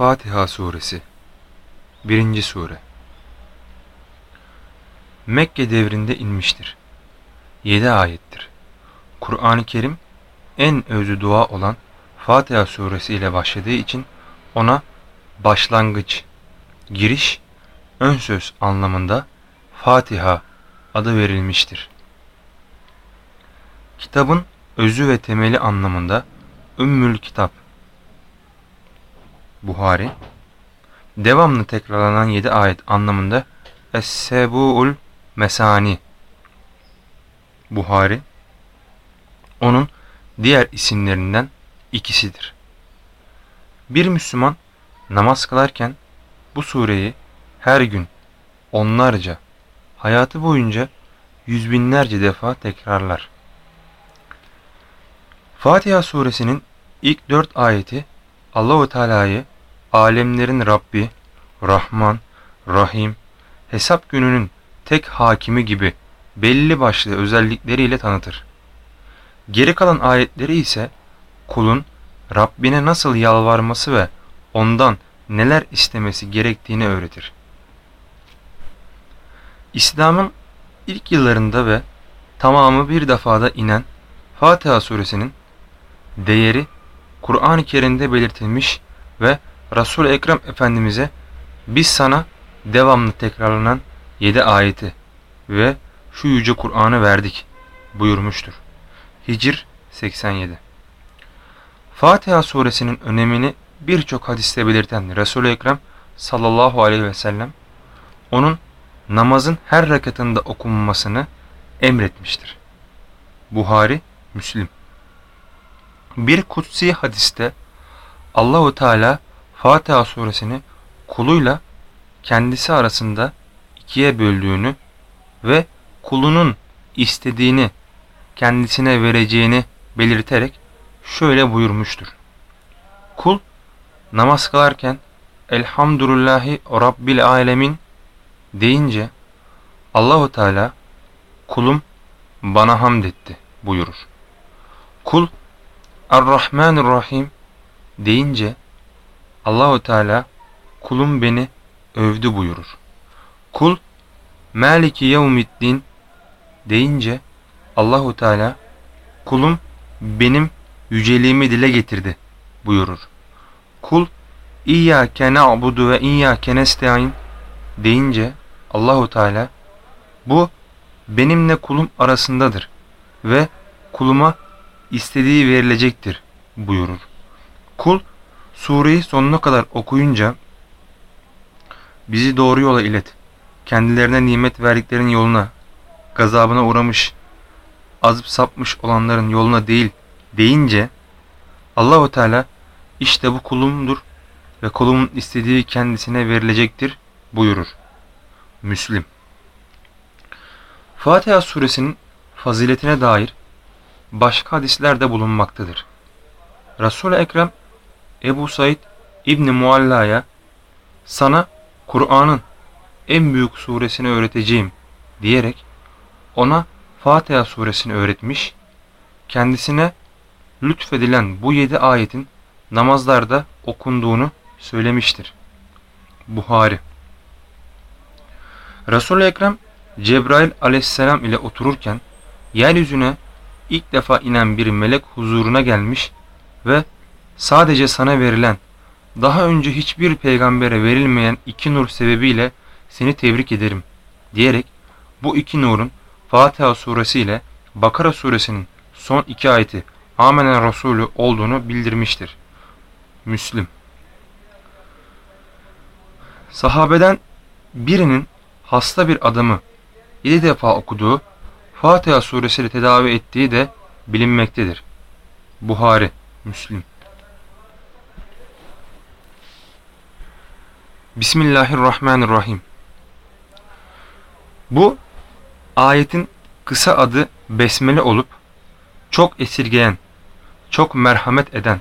Fatiha Suresi 1. Sure Mekke devrinde inmiştir. 7 ayettir. Kur'an-ı Kerim en özü dua olan Fatiha suresi ile başladığı için ona başlangıç, giriş, ön söz anlamında Fatiha adı verilmiştir. Kitabın özü ve temeli anlamında Ümmül Kitap Buhari devamlı tekrarlanan yedi ayet anlamında Es-Sebu'ul Mesani Buhari onun diğer isimlerinden ikisidir. Bir Müslüman namaz kılarken bu sureyi her gün onlarca, hayatı boyunca yüz binlerce defa tekrarlar. Fatiha suresinin ilk dört ayeti Allahu Teala'yı alemlerin Rabbi, Rahman, Rahim, hesap gününün tek hakimi gibi belli başlı özellikleriyle tanıtır. Geri kalan ayetleri ise kulun Rabbine nasıl yalvarması ve ondan neler istemesi gerektiğini öğretir. İslam'ın ilk yıllarında ve tamamı bir defada inen Fatiha suresinin değeri Kur'an-ı Kerim'de belirtilmiş ve Resul Ekrem Efendimiz'e biz sana devamlı tekrarlanan 7 ayeti ve şu yüce Kur'an'ı verdik buyurmuştur. Hicr 87 Fatiha suresinin önemini birçok hadiste belirten Resul-i Ekrem sallallahu aleyhi ve sellem onun namazın her rekatında okunmasını emretmiştir. Buhari, Müslim Bir kutsi hadiste Allahu Teala Fatiha suresini kuluyla kendisi arasında ikiye böldüğünü ve kulunun istediğini kendisine vereceğini belirterek şöyle buyurmuştur. Kul namaz kılarken Elhamdülillahi Rabbil Alemin deyince Allahu Teala kulum bana hamd etti buyurur. Kul Er-Rahmanir-Rahim deyince Allahu Teala kulum beni övdü buyurur. Kul Maliki yevmiddin deyince Allahu Teala kulum benim yüceliğimi dile getirdi buyurur. Kul İyyâke na'budu ve iyyâke nestaîn deyince Allahu Teala bu benimle kulum arasındadır ve kuluma istediği verilecektir buyurur. Kul sureyi sonuna kadar okuyunca bizi doğru yola ilet. Kendilerine nimet verdiklerin yoluna, gazabına uğramış, azıp sapmış olanların yoluna değil deyince Allahu Teala işte bu kulumdur ve kulumun istediği kendisine verilecektir buyurur. Müslim Fatiha suresinin faziletine dair başka hadisler de bulunmaktadır. Resul-i Ekrem Ebu Said İbni Mualla'ya sana Kur'an'ın en büyük suresini öğreteceğim diyerek ona Fatiha suresini öğretmiş, kendisine lütfedilen bu yedi ayetin namazlarda okunduğunu söylemiştir. Buhari Resul-i Ekrem Cebrail aleyhisselam ile otururken yeryüzüne ilk defa inen bir melek huzuruna gelmiş ve sadece sana verilen daha önce hiçbir peygambere verilmeyen iki nur sebebiyle seni tebrik ederim diyerek bu iki nurun Fatiha suresi ile Bakara suresinin son iki ayeti Amenen Resulü olduğunu bildirmiştir. Müslim Sahabeden birinin hasta bir adamı yedi defa okuduğu Fatiha suresiyle tedavi ettiği de bilinmektedir. Buhari, Müslim Bismillahirrahmanirrahim Bu ayetin kısa adı Besmele olup çok esirgeyen, çok merhamet eden,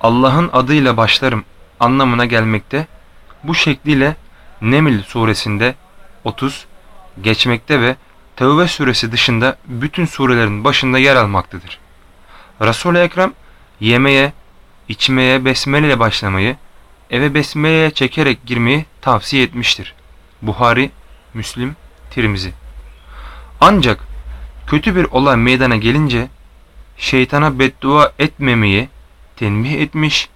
Allah'ın adıyla başlarım anlamına gelmekte. Bu şekliyle Neml suresinde 30 geçmekte ve Tevbe suresi dışında bütün surelerin başında yer almaktadır. Resul-i Ekrem yemeye, içmeye besmele ile başlamayı, eve besmeleye çekerek girmeyi tavsiye etmiştir. Buhari, Müslim, Tirmizi. Ancak kötü bir olay meydana gelince şeytana beddua etmemeyi tenbih etmiş.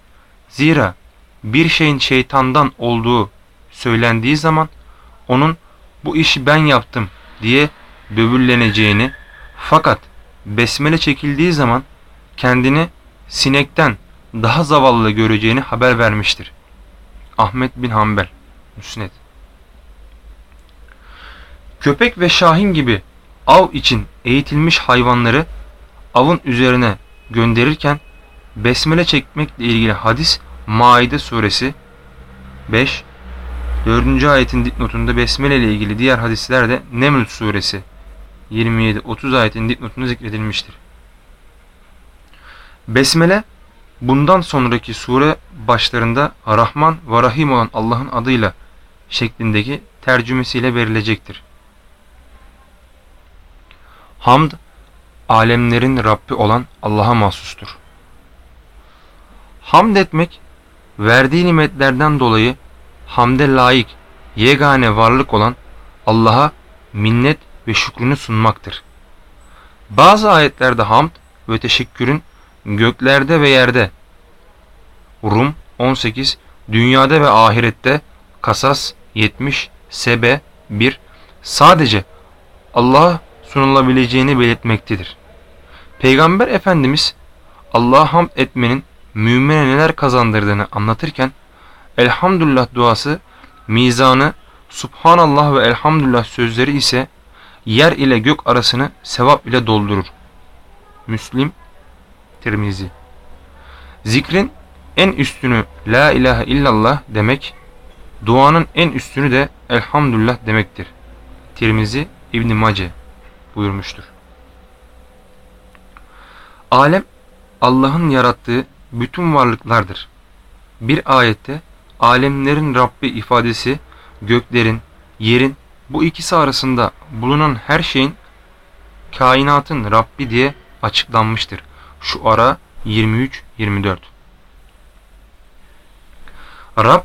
Zira bir şeyin şeytandan olduğu söylendiği zaman onun bu işi ben yaptım diye böbürleneceğini fakat besmele çekildiği zaman kendini sinekten daha zavallı göreceğini haber vermiştir. Ahmet bin Hanbel Müsned Köpek ve şahin gibi av için eğitilmiş hayvanları avın üzerine gönderirken besmele çekmekle ilgili hadis Maide suresi 5 4. ayetin dipnotunda besmele ile ilgili diğer hadisler de Neml suresi 27-30 ayetin dipnotunda zikredilmiştir. Besmele bundan sonraki sure başlarında Rahman ve Rahim olan Allah'ın adıyla şeklindeki tercümesiyle verilecektir. Hamd, alemlerin Rabbi olan Allah'a mahsustur. Hamd etmek, verdiği nimetlerden dolayı hamde layık, yegane varlık olan Allah'a minnet ve şükrünü sunmaktır. Bazı ayetlerde hamd ve teşekkürün göklerde ve yerde Rum 18 dünyada ve ahirette Kasas 70 Sebe 1 sadece Allah'a sunulabileceğini belirtmektedir. Peygamber Efendimiz Allah'a hamd etmenin mümine neler kazandırdığını anlatırken Elhamdülillah duası mizanı Subhanallah ve Elhamdülillah sözleri ise yer ile gök arasını sevap ile doldurur. Müslim Tirmizi Zikrin en üstünü La ilahe illallah demek, duanın en üstünü de Elhamdülillah demektir. Tirmizi İbn Mace buyurmuştur. Alem Allah'ın yarattığı bütün varlıklardır. Bir ayette alemlerin Rabbi ifadesi göklerin, yerin bu ikisi arasında bulunan her şeyin kainatın Rabbi diye açıklanmıştır. Şu ara 23-24 Rab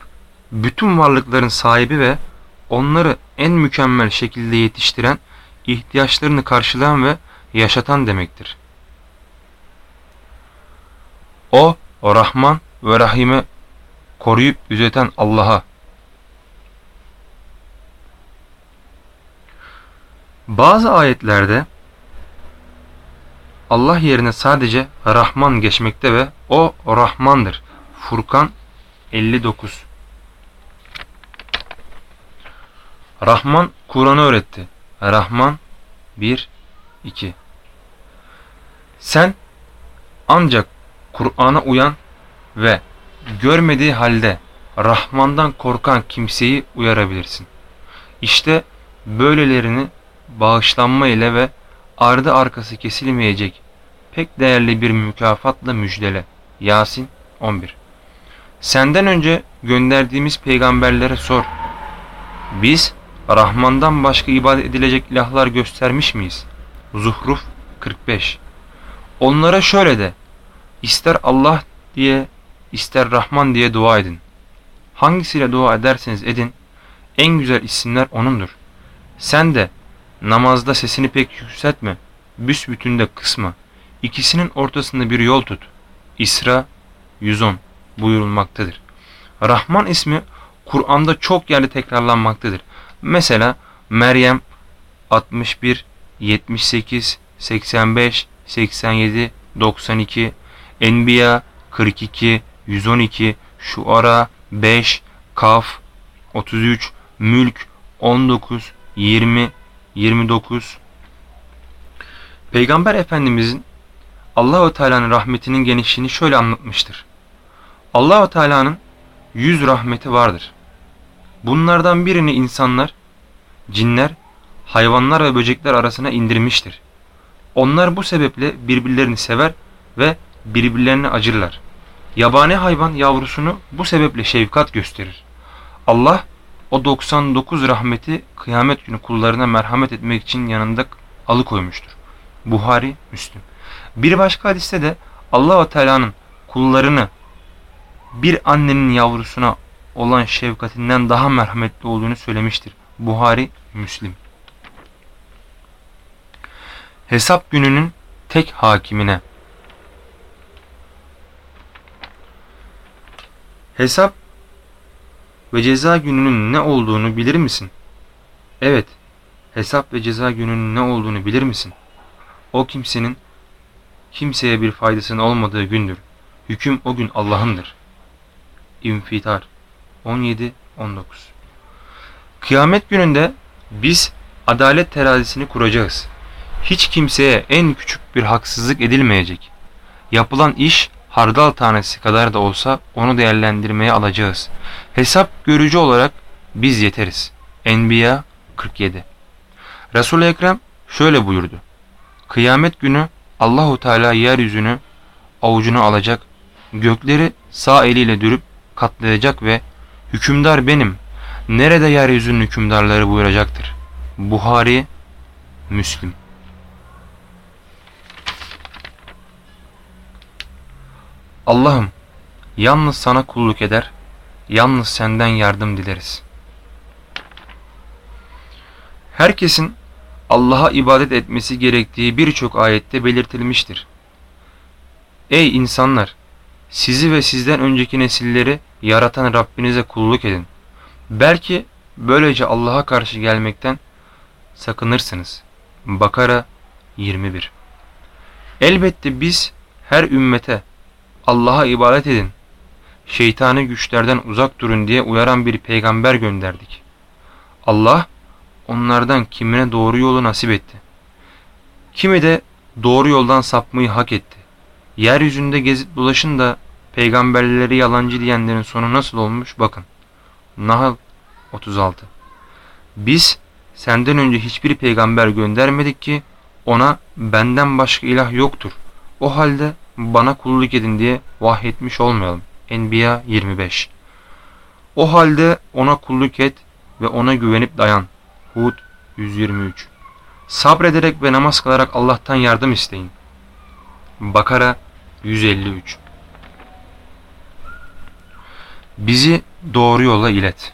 bütün varlıkların sahibi ve onları en mükemmel şekilde yetiştiren, ihtiyaçlarını karşılayan ve yaşatan demektir. O, Rahman ve Rahim'e koruyup düzeten Allah'a Bazı ayetlerde Allah yerine sadece Rahman geçmekte ve o Rahmandır. Furkan 59 Rahman Kur'an'ı öğretti. Rahman 1 2 Sen ancak Kur'an'a uyan ve görmediği halde Rahman'dan korkan kimseyi uyarabilirsin. İşte böylelerini bağışlanma ile ve ardı arkası kesilmeyecek pek değerli bir mükafatla müjdele. Yasin 11 Senden önce gönderdiğimiz peygamberlere sor. Biz Rahman'dan başka ibadet edilecek ilahlar göstermiş miyiz? Zuhruf 45 Onlara şöyle de, ister Allah diye, ister Rahman diye dua edin. Hangisiyle dua ederseniz edin, en güzel isimler O'nundur. Sen de namazda sesini pek yükseltme, büsbütün de kısma. İkisinin ortasında bir yol tut. İsra 110 buyurulmaktadır. Rahman ismi Kur'an'da çok yerde tekrarlanmaktadır. Mesela Meryem 61, 78, 85, 87, 92, Enbiya 42, 112, Şuara 5, Kaf 33, Mülk 19, 20, 29. Peygamber Efendimizin Allahu Teala'nın rahmetinin genişliğini şöyle anlatmıştır. Allahu Teala'nın yüz rahmeti vardır. Bunlardan birini insanlar, cinler, hayvanlar ve böcekler arasına indirmiştir. Onlar bu sebeple birbirlerini sever ve birbirlerine acırlar. Yabani hayvan yavrusunu bu sebeple şefkat gösterir. Allah o 99 rahmeti kıyamet günü kullarına merhamet etmek için yanında alıkoymuştur. Buhari, Müslüm. Bir başka hadiste de Allah Teala'nın kullarını bir annenin yavrusuna olan şefkatinden daha merhametli olduğunu söylemiştir. Buhari, Müslim. Hesap gününün tek hakimine. Hesap ve ceza gününün ne olduğunu bilir misin? Evet, hesap ve ceza gününün ne olduğunu bilir misin? O kimsenin kimseye bir faydasının olmadığı gündür. Hüküm o gün Allah'ındır. İnfitar 17-19 Kıyamet gününde biz adalet terazisini kuracağız. Hiç kimseye en küçük bir haksızlık edilmeyecek. Yapılan iş hardal tanesi kadar da olsa onu değerlendirmeye alacağız. Hesap görücü olarak biz yeteriz. Enbiya 47 Resul-i Ekrem şöyle buyurdu. Kıyamet günü Allahu Teala yeryüzünü avucuna alacak, gökleri sağ eliyle dürüp katlayacak ve hükümdar benim, nerede yeryüzünün hükümdarları buyuracaktır. Buhari, Müslim. Allah'ım, yalnız sana kulluk eder, yalnız senden yardım dileriz. Herkesin Allah'a ibadet etmesi gerektiği birçok ayette belirtilmiştir. Ey insanlar! Sizi ve sizden önceki nesilleri yaratan Rabbinize kulluk edin. Belki böylece Allah'a karşı gelmekten sakınırsınız. Bakara 21 Elbette biz her ümmete Allah'a ibadet edin, şeytani güçlerden uzak durun diye uyaran bir peygamber gönderdik. Allah onlardan kimine doğru yolu nasip etti. Kimi de doğru yoldan sapmayı hak etti. Yeryüzünde gezip dolaşın da peygamberleri yalancı diyenlerin sonu nasıl olmuş bakın. Nahl 36 Biz senden önce hiçbir peygamber göndermedik ki ona benden başka ilah yoktur. O halde bana kulluk edin diye vahyetmiş olmayalım. Enbiya 25 O halde ona kulluk et ve ona güvenip dayan. Hud 123 Sabrederek ve namaz kılarak Allah'tan yardım isteyin. Bakara 153 Bizi doğru yola ilet.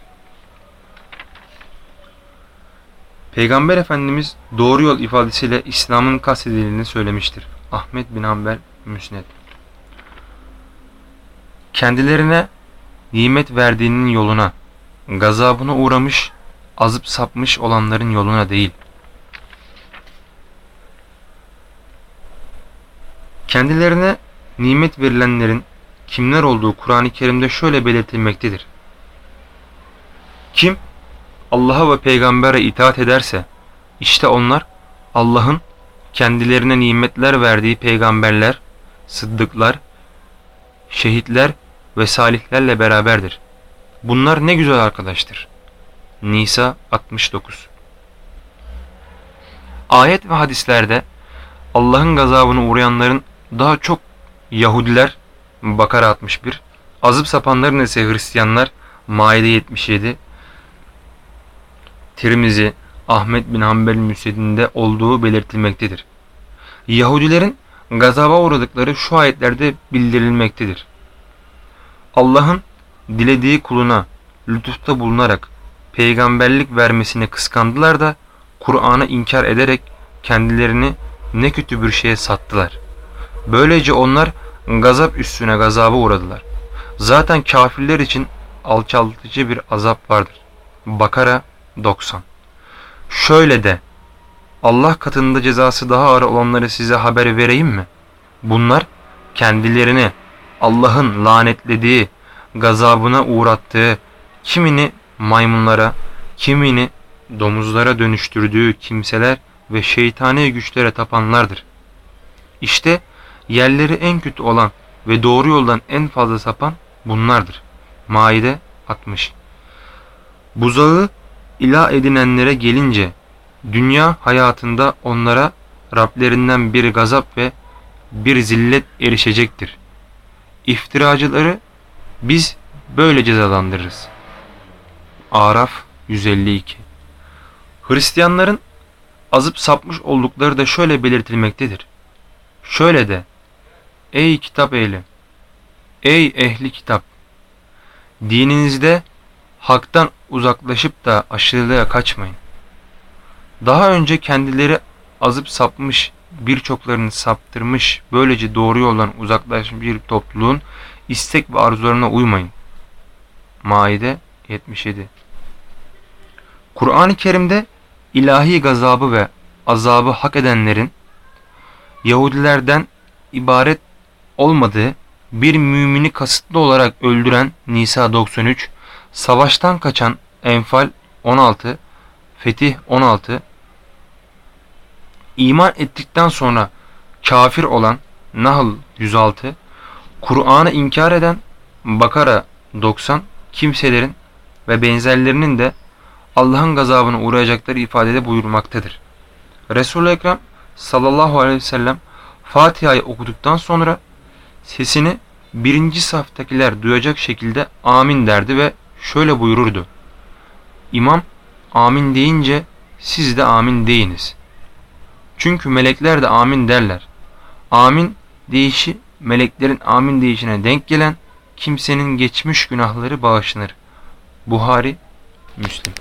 Peygamber Efendimiz doğru yol ifadesiyle İslam'ın kastedildiğini söylemiştir. Ahmet bin Hanbel Müsned Kendilerine nimet verdiğinin yoluna, gazabına uğramış azıp sapmış olanların yoluna değil. Kendilerine nimet verilenlerin kimler olduğu Kur'an-ı Kerim'de şöyle belirtilmektedir. Kim Allah'a ve peygambere itaat ederse işte onlar Allah'ın kendilerine nimetler verdiği peygamberler, sıddıklar, şehitler ve salihlerle beraberdir. Bunlar ne güzel arkadaştır. Nisa 69 Ayet ve hadislerde Allah'ın gazabına uğrayanların daha çok Yahudiler Bakara 61 azıp sapanların ise Hristiyanlar Maide 77 Tirmizi Ahmet bin Hanbel müsnedinde olduğu belirtilmektedir. Yahudilerin gazaba uğradıkları şu ayetlerde bildirilmektedir. Allah'ın dilediği kuluna lütufta bulunarak peygamberlik vermesini kıskandılar da Kur'an'ı inkar ederek kendilerini ne kötü bir şeye sattılar. Böylece onlar gazap üstüne gazaba uğradılar. Zaten kafirler için alçaltıcı bir azap vardır. Bakara 90 Şöyle de Allah katında cezası daha ağır olanları size haber vereyim mi? Bunlar kendilerini Allah'ın lanetlediği, gazabına uğrattığı, kimini maymunlara, kimini domuzlara dönüştürdüğü kimseler ve şeytani güçlere tapanlardır. İşte yerleri en kötü olan ve doğru yoldan en fazla sapan bunlardır. Maide 60 Buzağı ilah edinenlere gelince dünya hayatında onlara Rablerinden bir gazap ve bir zillet erişecektir. İftiracıları biz böyle cezalandırırız. Araf 152 Hristiyanların azıp sapmış oldukları da şöyle belirtilmektedir. Şöyle de Ey kitap ehli! Ey ehli kitap! Dininizde haktan uzaklaşıp da aşırılığa kaçmayın. Daha önce kendileri azıp sapmış, birçoklarını saptırmış, böylece doğru yoldan uzaklaşmış bir topluluğun istek ve arzularına uymayın. Maide 77 Kur'an-ı Kerim'de ilahi gazabı ve azabı hak edenlerin Yahudilerden ibaret olmadığı bir mümini kasıtlı olarak öldüren Nisa 93, savaştan kaçan Enfal 16, Fetih 16, iman ettikten sonra kafir olan Nahl 106, Kur'an'ı inkar eden Bakara 90 kimselerin ve benzerlerinin de Allah'ın gazabına uğrayacakları ifadede buyurmaktadır. Resul-i Ekrem sallallahu aleyhi ve sellem Fatiha'yı okuduktan sonra sesini birinci saftakiler duyacak şekilde amin derdi ve şöyle buyururdu. İmam amin deyince siz de amin deyiniz. Çünkü melekler de amin derler. Amin deyişi meleklerin amin deyişine denk gelen kimsenin geçmiş günahları bağışlanır. Buhari, Müslim.